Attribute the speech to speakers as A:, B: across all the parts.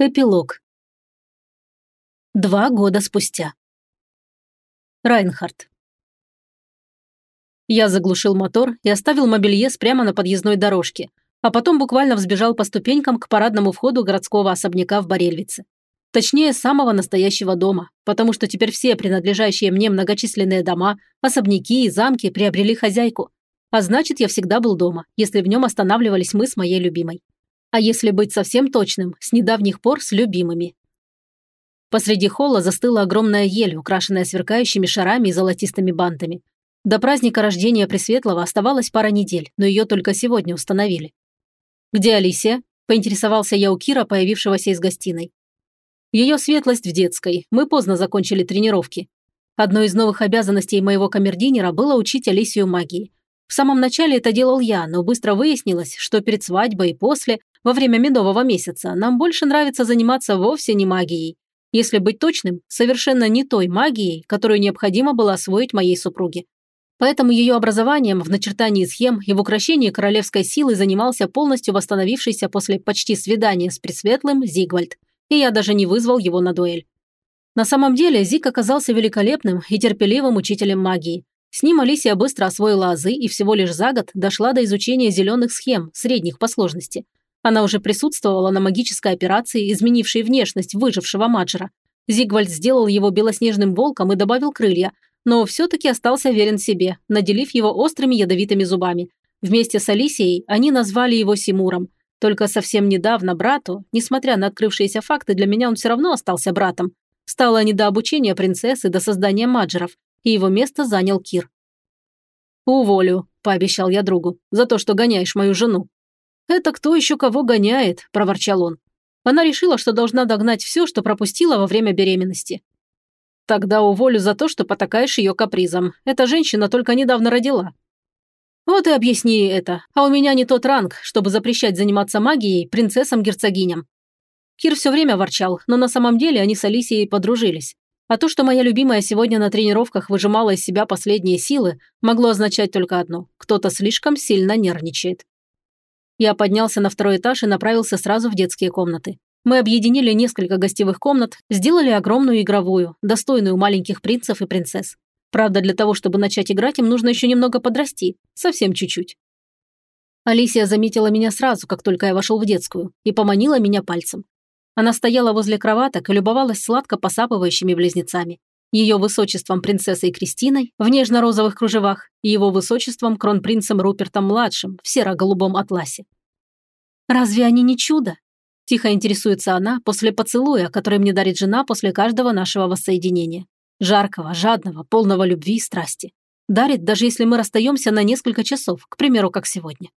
A: Эпилог. Два года спустя. Райнхард. Я заглушил мотор и оставил мобильез прямо на подъездной дорожке, а потом буквально взбежал по ступенькам к парадному входу городского особняка в Борельвице. Точнее, самого настоящего дома, потому что теперь все принадлежащие мне многочисленные дома, особняки и замки приобрели хозяйку. А значит, я всегда был дома, если в нем останавливались мы с моей любимой а если быть совсем точным, с недавних пор с любимыми. Посреди холла застыла огромная ель, украшенная сверкающими шарами и золотистыми бантами. До праздника рождения Пресветлого оставалось пара недель, но ее только сегодня установили. «Где Алисия?» – поинтересовался я у Кира, появившегося из гостиной. Ее светлость в детской. Мы поздно закончили тренировки. Одной из новых обязанностей моего камердинера было учить Алисию магии. В самом начале это делал я, но быстро выяснилось, что перед свадьбой и после во время медового месяца нам больше нравится заниматься вовсе не магией. Если быть точным, совершенно не той магией, которую необходимо было освоить моей супруге. Поэтому ее образованием в начертании схем и в украшении королевской силы занимался полностью восстановившийся после почти свидания с Пресветлым Зигвальд, и я даже не вызвал его на дуэль. На самом деле Зиг оказался великолепным и терпеливым учителем магии. С ним Алисия быстро освоила азы и всего лишь за год дошла до изучения зеленых схем, средних по сложности. Она уже присутствовала на магической операции, изменившей внешность выжившего Маджера. Зигвальд сделал его белоснежным волком и добавил крылья, но все-таки остался верен себе, наделив его острыми ядовитыми зубами. Вместе с Алисией они назвали его Симуром. Только совсем недавно брату, несмотря на открывшиеся факты, для меня он все равно остался братом. Стало не до обучения принцессы, до создания Маджеров, и его место занял Кир. «Уволю», – пообещал я другу, – «за то, что гоняешь мою жену». «Это кто еще кого гоняет?» – проворчал он. Она решила, что должна догнать все, что пропустила во время беременности. «Тогда уволю за то, что потакаешь ее капризом. Эта женщина только недавно родила». «Вот и объясни это. А у меня не тот ранг, чтобы запрещать заниматься магией принцессам-герцогиням». Кир все время ворчал, но на самом деле они с Алисией подружились. А то, что моя любимая сегодня на тренировках выжимала из себя последние силы, могло означать только одно – кто-то слишком сильно нервничает. Я поднялся на второй этаж и направился сразу в детские комнаты. Мы объединили несколько гостевых комнат, сделали огромную игровую, достойную маленьких принцев и принцесс. Правда, для того, чтобы начать играть, им нужно еще немного подрасти, совсем чуть-чуть. Алисия заметила меня сразу, как только я вошел в детскую, и поманила меня пальцем. Она стояла возле кроваток и любовалась сладко посапывающими близнецами ее высочеством принцессой Кристиной в нежно-розовых кружевах и его высочеством кронпринцем Рупертом-младшим в серо-голубом атласе. «Разве они не чудо?» – тихо интересуется она после поцелуя, который мне дарит жена после каждого нашего воссоединения. Жаркого, жадного, полного любви и страсти. Дарит, даже если мы расстаемся на несколько часов, к примеру, как сегодня.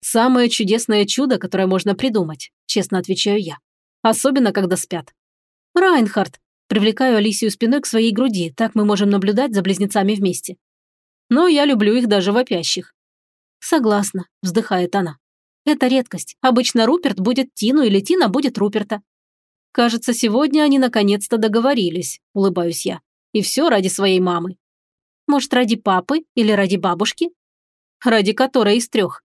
A: «Самое чудесное чудо, которое можно придумать», – честно отвечаю я. Особенно, когда спят. «Райнхард, Привлекаю Алисию спиной к своей груди, так мы можем наблюдать за близнецами вместе. Но я люблю их даже вопящих. Согласна, вздыхает она. Это редкость. Обычно Руперт будет Тину или Тина будет Руперта. Кажется, сегодня они наконец-то договорились, улыбаюсь я. И все ради своей мамы. Может, ради папы или ради бабушки? Ради которой из трех.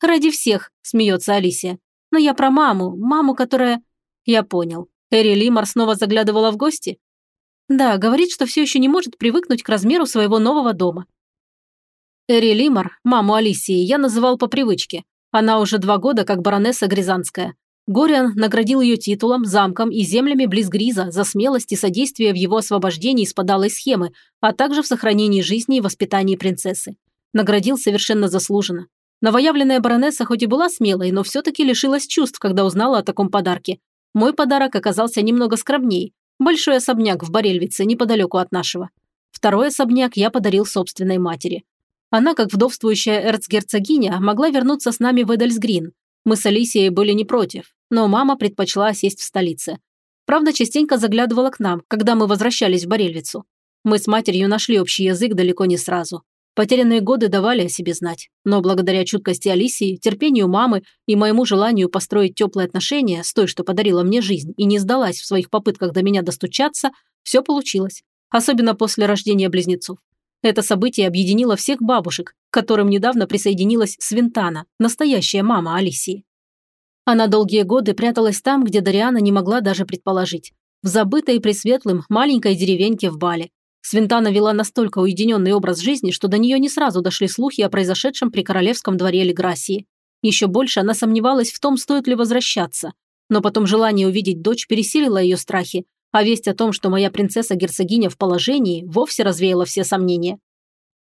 A: Ради всех, смеется Алисия. Но я про маму, маму, которая... Я понял. Эри Лимар снова заглядывала в гости? Да, говорит, что все еще не может привыкнуть к размеру своего нового дома. Эри Лимар, маму Алисии, я называл по привычке. Она уже два года как баронесса Гризанская. Гориан наградил ее титулом, замком и землями близ Гриза за смелость и содействие в его освобождении из подалой схемы, а также в сохранении жизни и воспитании принцессы. Наградил совершенно заслуженно. Новоявленная баронесса хоть и была смелой, но все-таки лишилась чувств, когда узнала о таком подарке, мой подарок оказался немного скромней. Большой особняк в Борельвице, неподалеку от нашего. Второй особняк я подарил собственной матери. Она, как вдовствующая эрцгерцогиня, могла вернуться с нами в Эдельсгрин. Мы с Алисией были не против, но мама предпочла сесть в столице. Правда, частенько заглядывала к нам, когда мы возвращались в Борельвицу. Мы с матерью нашли общий язык далеко не сразу. Потерянные годы давали о себе знать, но благодаря чуткости Алисии, терпению мамы и моему желанию построить теплые отношения с той, что подарила мне жизнь и не сдалась в своих попытках до меня достучаться, все получилось, особенно после рождения близнецов. Это событие объединило всех бабушек, к которым недавно присоединилась Свинтана, настоящая мама Алисии. Она долгие годы пряталась там, где Дариана не могла даже предположить. В забытой пресветлым маленькой деревеньке в Бале. Свинтана вела настолько уединенный образ жизни, что до нее не сразу дошли слухи о произошедшем при королевском дворе Леграсии. Еще больше она сомневалась в том, стоит ли возвращаться. Но потом желание увидеть дочь пересилило ее страхи, а весть о том, что моя принцесса-герцогиня в положении, вовсе развеяла все сомнения.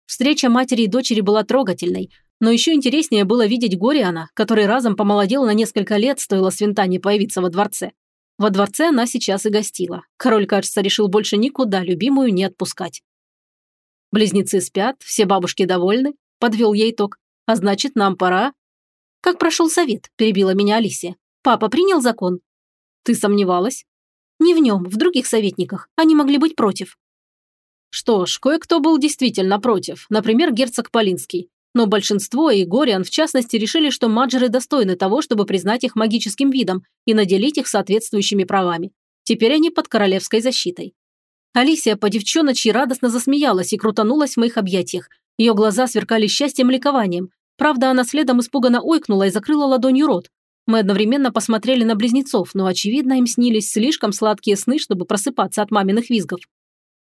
A: Встреча матери и дочери была трогательной, но еще интереснее было видеть Гориана, который разом помолодел на несколько лет, стоило Свинтане появиться во дворце. Во дворце она сейчас и гостила. Король, кажется, решил больше никуда любимую не отпускать. Близнецы спят, все бабушки довольны, подвел ей итог. А значит, нам пора. Как прошел совет, перебила меня Алисия. Папа принял закон? Ты сомневалась? Не в нем, в других советниках. Они могли быть против. Что ж, кое-кто был действительно против, например, герцог Полинский. Но большинство, и Гориан в частности, решили, что маджеры достойны того, чтобы признать их магическим видом и наделить их соответствующими правами. Теперь они под королевской защитой. Алисия по девчоночи радостно засмеялась и крутанулась в моих объятиях. Ее глаза сверкали счастьем и ликованием. Правда, она следом испуганно ойкнула и закрыла ладонью рот. Мы одновременно посмотрели на близнецов, но, очевидно, им снились слишком сладкие сны, чтобы просыпаться от маминых визгов.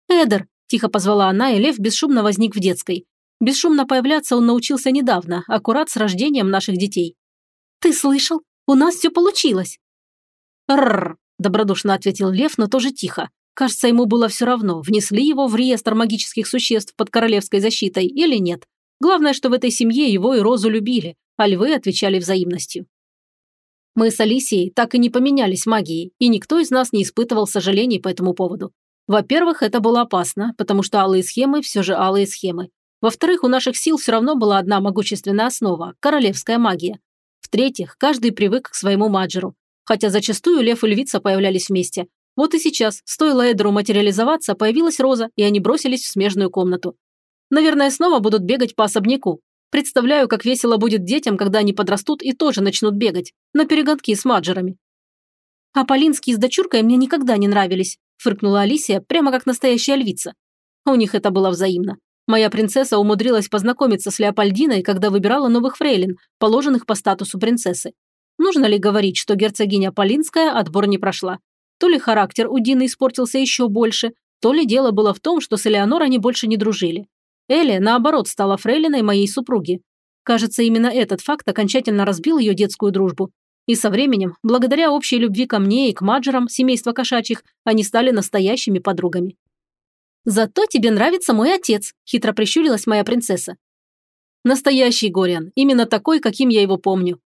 A: «Эдер, Тихо позвала она, и лев бесшумно возник в детской. Бесшумно появляться он научился недавно, аккурат с рождением наших детей. «Ты слышал? У нас все получилось!» «Рррр!» – добродушно ответил лев, но тоже тихо. Кажется, ему было все равно, внесли его в реестр магических существ под королевской защитой или нет. Главное, что в этой семье его и Розу любили, а львы отвечали взаимностью. Мы с Алисией так и не поменялись магией, и никто из нас не испытывал сожалений по этому поводу. Во-первых, это было опасно, потому что алые схемы все же алые схемы. Во-вторых, у наших сил все равно была одна могущественная основа – королевская магия. В-третьих, каждый привык к своему маджеру. Хотя зачастую лев и львица появлялись вместе. Вот и сейчас, стоило Эдеру материализоваться, появилась Роза, и они бросились в смежную комнату. Наверное, снова будут бегать по особняку. Представляю, как весело будет детям, когда они подрастут и тоже начнут бегать. На перегонки с маджерами. А Полинский с дочуркой мне никогда не нравились фыркнула Алисия, прямо как настоящая львица. У них это было взаимно. Моя принцесса умудрилась познакомиться с Леопольдиной, когда выбирала новых фрейлин, положенных по статусу принцессы. Нужно ли говорить, что герцогиня Полинская отбор не прошла? То ли характер у Дины испортился еще больше, то ли дело было в том, что с Элеонор они больше не дружили. Элли, наоборот, стала фрейлиной моей супруги. Кажется, именно этот факт окончательно разбил ее детскую дружбу. И со временем, благодаря общей любви ко мне и к маджерам семейства кошачьих, они стали настоящими подругами. «Зато тебе нравится мой отец», – хитро прищурилась моя принцесса. Настоящий Гориан, именно такой, каким я его помню.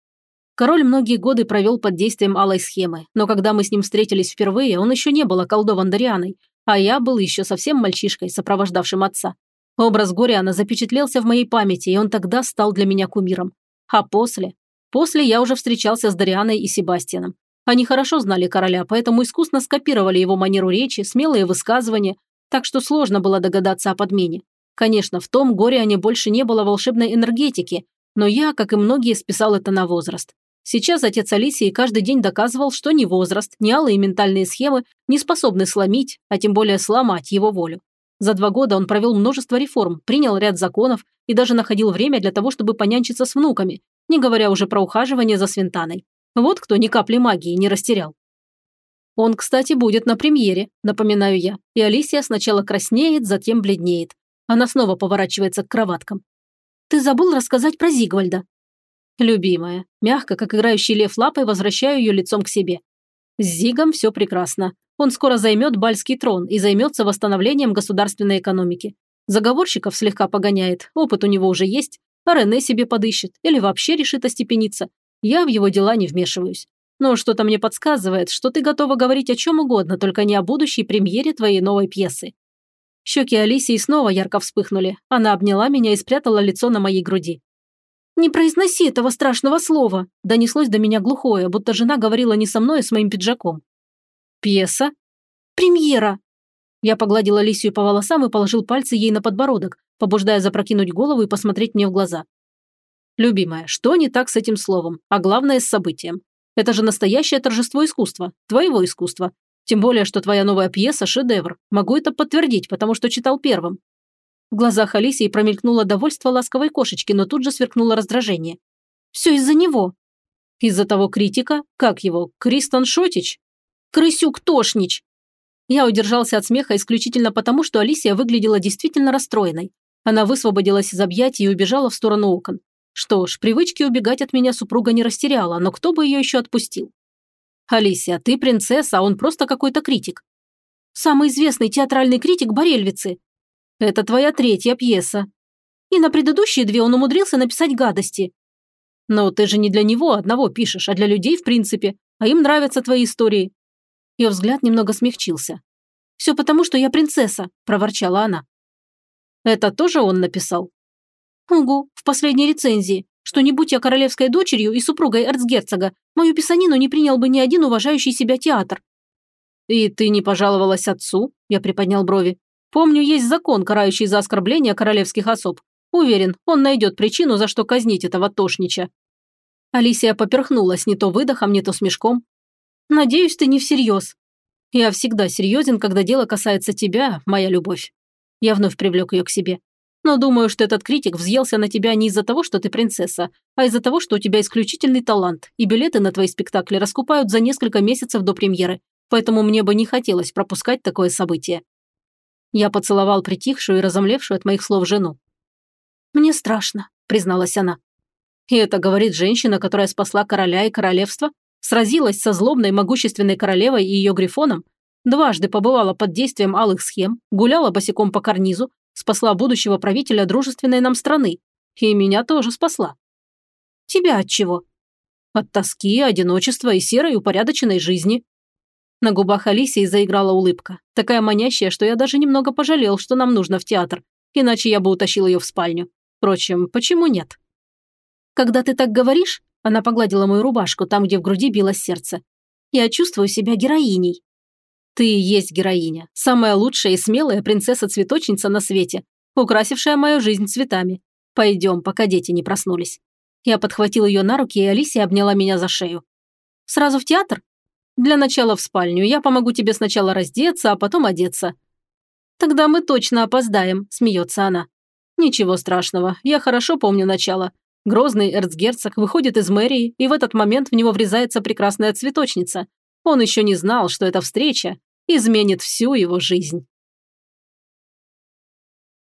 A: Король многие годы провел под действием алой схемы, но когда мы с ним встретились впервые, он еще не был околдован Дарианой, а я был еще совсем мальчишкой, сопровождавшим отца. Образ Гориана запечатлелся в моей памяти, и он тогда стал для меня кумиром. А после, После я уже встречался с Дарианой и Себастьяном. Они хорошо знали короля, поэтому искусно скопировали его манеру речи, смелые высказывания, так что сложно было догадаться о подмене. Конечно, в том Гориане больше не было волшебной энергетики, но я, как и многие, списал это на возраст. Сейчас отец Алисии каждый день доказывал, что ни возраст, ни алые ментальные схемы не способны сломить, а тем более сломать его волю. За два года он провел множество реформ, принял ряд законов и даже находил время для того, чтобы понянчиться с внуками, не говоря уже про ухаживание за Свинтаной. Вот кто ни капли магии не растерял. Он, кстати, будет на премьере, напоминаю я, и Алисия сначала краснеет, затем бледнеет. Она снова поворачивается к кроваткам. «Ты забыл рассказать про Зигвальда?» «Любимая». Мягко, как играющий лев лапой, возвращаю ее лицом к себе. С Зигом все прекрасно. Он скоро займет бальский трон и займется восстановлением государственной экономики. Заговорщиков слегка погоняет, опыт у него уже есть, а Рене себе подыщет или вообще решит остепениться. Я в его дела не вмешиваюсь. Но что-то мне подсказывает, что ты готова говорить о чем угодно, только не о будущей премьере твоей новой пьесы. Щеки Алисии снова ярко вспыхнули. Она обняла меня и спрятала лицо на моей груди. «Не произноси этого страшного слова!» Донеслось до меня глухое, будто жена говорила не со мной, а с моим пиджаком. «Пьеса?» «Премьера!» Я погладил Алисию по волосам и положил пальцы ей на подбородок, побуждая запрокинуть голову и посмотреть мне в глаза. «Любимая, что не так с этим словом, а главное с событием? Это же настоящее торжество искусства, твоего искусства. Тем более, что твоя новая пьеса – шедевр. Могу это подтвердить, потому что читал первым». В глазах Алисии промелькнуло довольство ласковой кошечки, но тут же сверкнуло раздражение. «Все из-за него». Из-за того критика, как его, Кристон Шотич? Крысюк Тошнич! Я удержался от смеха исключительно потому, что Алисия выглядела действительно расстроенной. Она высвободилась из объятий и убежала в сторону окон. Что ж, привычки убегать от меня супруга не растеряла, но кто бы ее еще отпустил? «Алисия, ты принцесса, а он просто какой-то критик». «Самый известный театральный критик Борельвицы». «Это твоя третья пьеса». «И на предыдущие две он умудрился написать гадости». «Но ты же не для него одного пишешь, а для людей в принципе, а им нравятся твои истории». Ее взгляд немного смягчился. «Все потому, что я принцесса», – проворчала она. «Это тоже он написал?» «Угу, в последней рецензии, что не будь я королевской дочерью и супругой эрцгерцога, мою писанину не принял бы ни один уважающий себя театр». «И ты не пожаловалась отцу?» – я приподнял брови. «Помню, есть закон, карающий за оскорбление королевских особ. Уверен, он найдет причину, за что казнить этого тошнича». Алисия поперхнулась не то выдохом, не то смешком. «Надеюсь, ты не всерьез». «Я всегда серьезен, когда дело касается тебя, моя любовь». Я вновь привлек ее к себе. Но думаю, что этот критик взъелся на тебя не из-за того, что ты принцесса, а из-за того, что у тебя исключительный талант, и билеты на твои спектакли раскупают за несколько месяцев до премьеры, поэтому мне бы не хотелось пропускать такое событие». Я поцеловал притихшую и разомлевшую от моих слов жену. «Мне страшно», – призналась она. И это говорит женщина, которая спасла короля и королевство, сразилась со злобной могущественной королевой и ее грифоном, дважды побывала под действием алых схем, гуляла босиком по карнизу, спасла будущего правителя дружественной нам страны. И меня тоже спасла. Тебя от чего? От тоски, одиночества и серой упорядоченной жизни. На губах Алисии заиграла улыбка, такая манящая, что я даже немного пожалел, что нам нужно в театр, иначе я бы утащил ее в спальню. Впрочем, почему нет? Когда ты так говоришь, она погладила мою рубашку, там, где в груди билось сердце. Я чувствую себя героиней. Ты и есть героиня, самая лучшая и смелая принцесса-цветочница на свете, украсившая мою жизнь цветами. Пойдем, пока дети не проснулись. Я подхватил ее на руки, и Алисия обняла меня за шею. Сразу в театр? Для начала в спальню. Я помогу тебе сначала раздеться, а потом одеться. Тогда мы точно опоздаем, смеется она. Ничего страшного, я хорошо помню начало. Грозный эрцгерцог выходит из мэрии, и в этот момент в него врезается прекрасная цветочница. Он еще не знал, что эта встреча изменит всю его жизнь.